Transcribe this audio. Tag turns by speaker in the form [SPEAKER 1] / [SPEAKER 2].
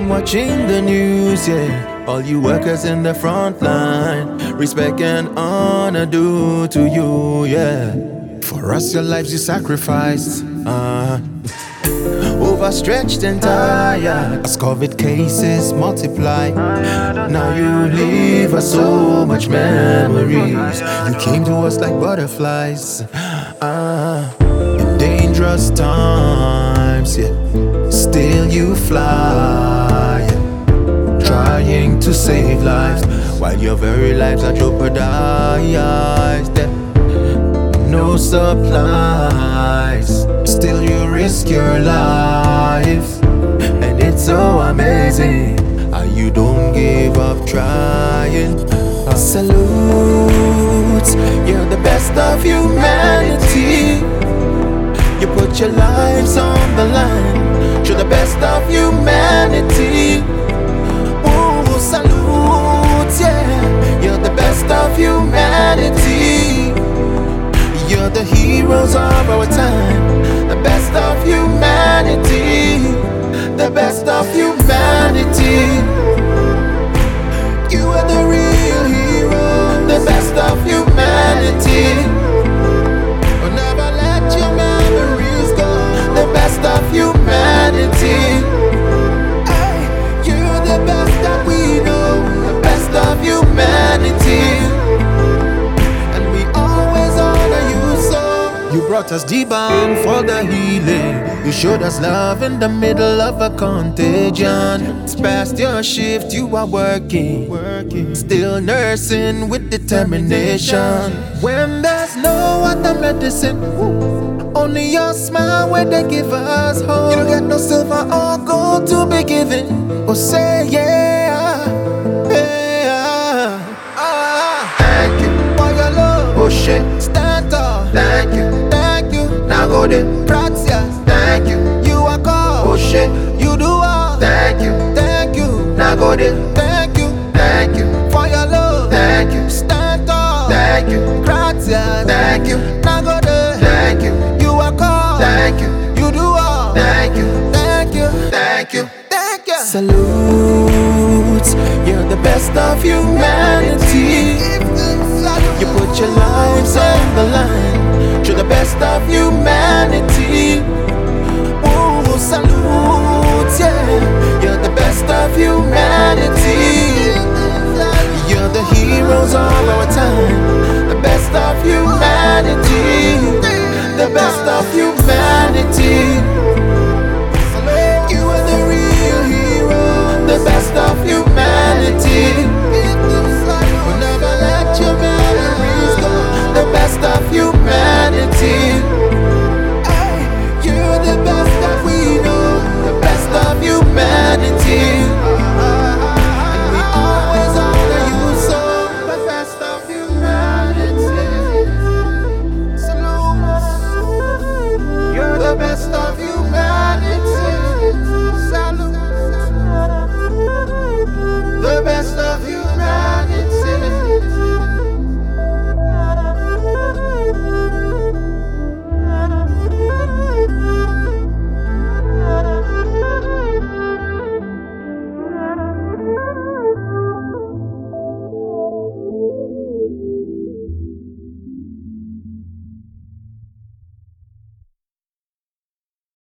[SPEAKER 1] I'm watching the news, yeah. All you workers in the front line, respect and honor due to you, yeah. For us, your lives you sacrificed. Uh, overstretched and tired as COVID cases multiply. Now you leave us so much memories. You came to us like butterflies. Uh, in dangerous times, yeah. Still you fly, save lives while your very lives are jeopardized. No supplies, still you risk your life, and it's so amazing how you don't give up trying. Salute, you're the best of humanity. You put your lives on the line, humanity. You're the heroes of our time, the best of humanity, brought us D-Bomb for the healing. You showed us love in the middle of a contagion. It's past your shift, you are working. working. Still nursing with determination. When there's no other medicine, only your smile when they give us hope. You don't get no silver or gold to be given. Oh, say yeah. Yeah. Ah. Thank you for your love. Oh shit. Go there. Gracias. Thank you. You are called. Oh shit. You do all. Thank you. Thank you. Now go there. Thank you. Thank you for your love. Thank you. Stand tall. Thank you. Gracias. Thank you. Now go there. Thank you. You are called. Thank you. You do all. Thank you. Thank you. Thank you. Thank you. Salute. You're the best of humanity. the best of humanity, the best of humanity.